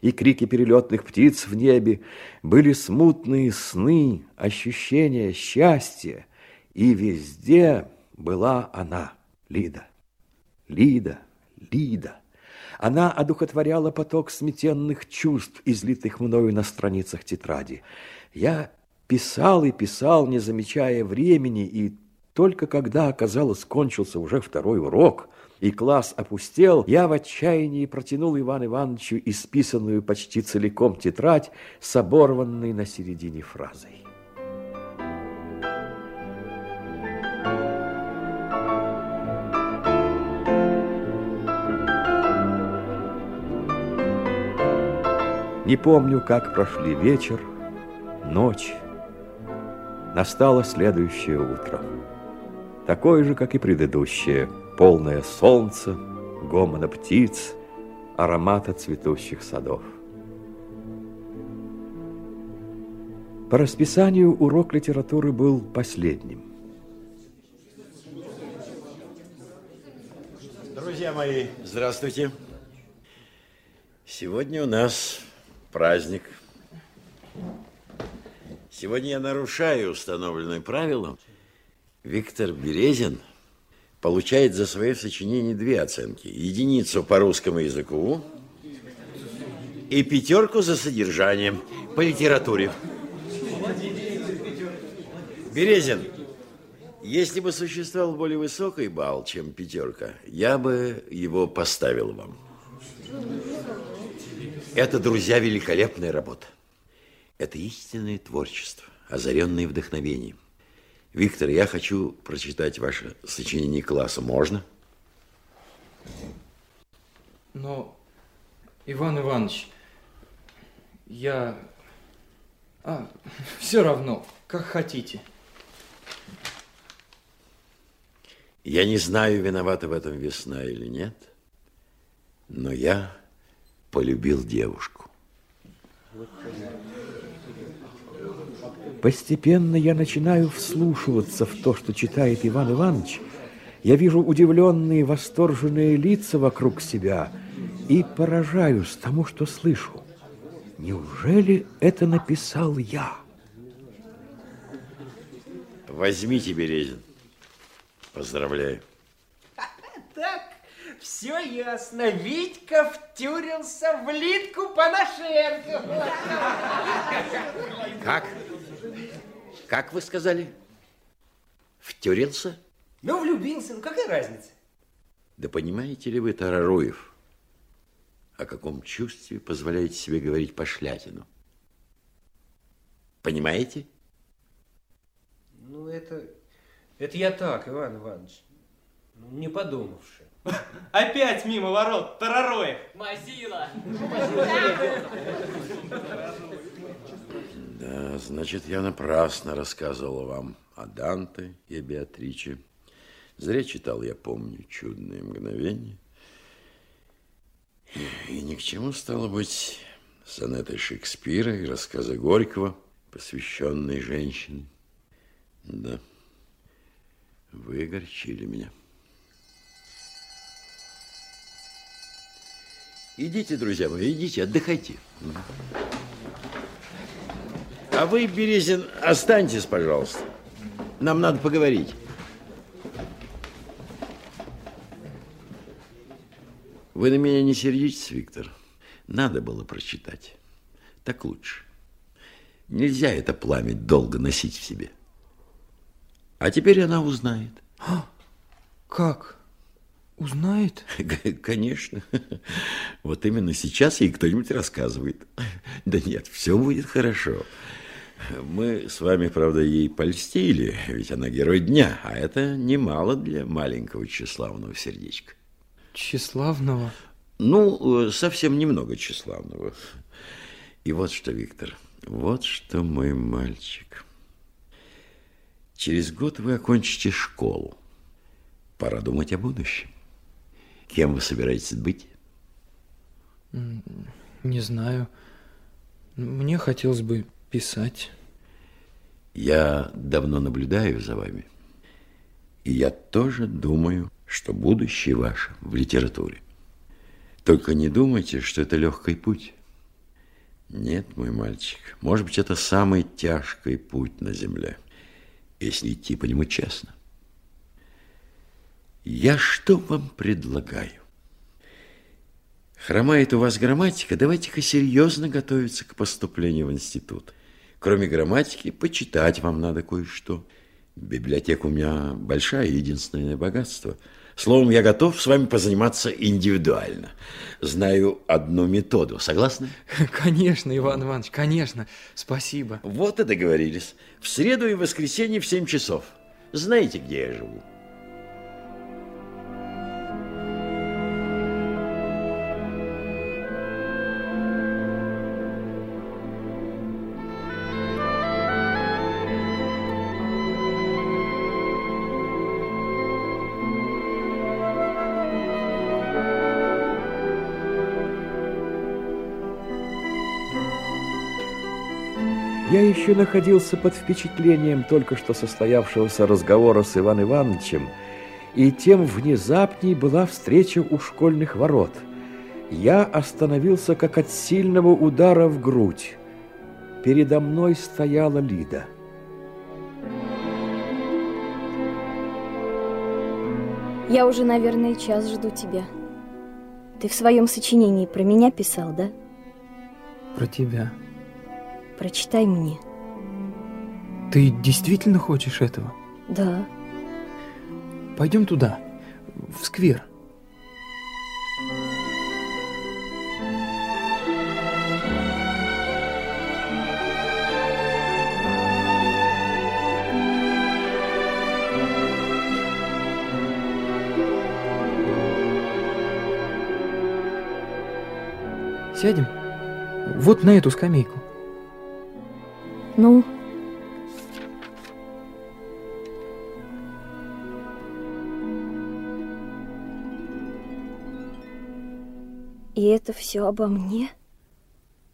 и крики перелетных птиц в небе, были смутные сны, ощущения счастья, и везде была она, Лида. Лида, Лида. Она одухотворяла поток сметенных чувств, излитых мною на страницах тетради. Я писал и писал, не замечая времени, и только когда, оказалось, кончился уже второй урок, и класс опустел, я в отчаянии протянул Ивану Ивановичу исписанную почти целиком тетрадь с оборванной на середине фразой. Не помню, как прошли вечер, ночь. Настало следующее утро. Такое же, как и предыдущее, полное солнца, гомона птиц, аромата цветущих садов. По расписанию урок литературы был последним. Друзья мои, здравствуйте. Сегодня у нас праздник. Сегодня я нарушаю установленные правила. Виктор Березин получает за свое сочинение две оценки. Единицу по русскому языку и пятерку за содержание по литературе. Березин, если бы существовал более высокий балл, чем пятерка, я бы его поставил вам. Это, друзья, великолепная работа. Это истинное творчество, озаренное вдохновением. Виктор, я хочу прочитать ваше сочинение класса. Можно? Но, Иван Иванович, я... А, все равно, как хотите. Я не знаю, виновата в этом весна или нет, но я полюбил девушку. Постепенно я начинаю вслушиваться в то, что читает Иван Иванович. Я вижу удивленные, восторженные лица вокруг себя и поражаюсь тому, что слышу. Неужели это написал я? Возьмите, Березин. Поздравляю. Все ясно. Витька втюрился в Литку Поношенко. Как? Как вы сказали? Втюрился? Ну, влюбился. Ну, какая разница? Да понимаете ли вы, Тараруев, о каком чувстве позволяете себе говорить пошлятину? Понимаете? Ну, это... Это я так, Иван Иванович. Ну, не подумавши. Опять мимо ворот, Тарароев. Мазила. Да, значит, я напрасно рассказывал вам о Данте и о Беатриче. Зря читал, я помню, чудные мгновения. И ни к чему стало быть сонеты Шекспира и рассказы Горького, посвященные женщине. Да, вы огорчили меня. Идите, друзья мои, идите, отдыхайте. А вы, Березин, останьтесь, пожалуйста. Нам надо поговорить. Вы на меня не сердитесь, Виктор. Надо было прочитать. Так лучше. Нельзя это пламя долго носить в себе. А теперь она узнает. А, как? Узнает? Конечно. Вот именно сейчас ей кто-нибудь рассказывает. Да нет, все будет хорошо. Мы с вами, правда, ей польстили, ведь она герой дня, а это немало для маленького тщеславного сердечка. Тщеславного? Ну, совсем немного тщеславного. И вот что, Виктор, вот что мой мальчик. Через год вы окончите школу. Пора думать о будущем. Кем вы собираетесь быть? Не знаю. Мне хотелось бы писать. Я давно наблюдаю за вами. И я тоже думаю, что будущее ваше в литературе. Только не думайте, что это легкий путь. Нет, мой мальчик, может быть, это самый тяжкий путь на земле, если идти по нему честно. Я что вам предлагаю? Хромает у вас грамматика, давайте-ка серьезно готовиться к поступлению в институт. Кроме грамматики, почитать вам надо кое-что. Библиотека у меня большая, единственное богатство. Словом, я готов с вами позаниматься индивидуально. Знаю одну методу. Согласны? Конечно, Иван Иванович, конечно. Спасибо. Вот и договорились. В среду и воскресенье в 7 часов. Знаете, где я живу? Я еще находился под впечатлением только что состоявшегося разговора с Иван Ивановичем, и тем внезапней была встреча у школьных ворот. Я остановился как от сильного удара в грудь. Передо мной стояла Лида. Я уже, наверное, час жду тебя. Ты в своем сочинении про меня писал, да? Про тебя. Прочитай мне. Ты действительно хочешь этого? Да. Пойдем туда, в сквер. Сядем? Вот на эту скамейку. Ну? И это все обо мне?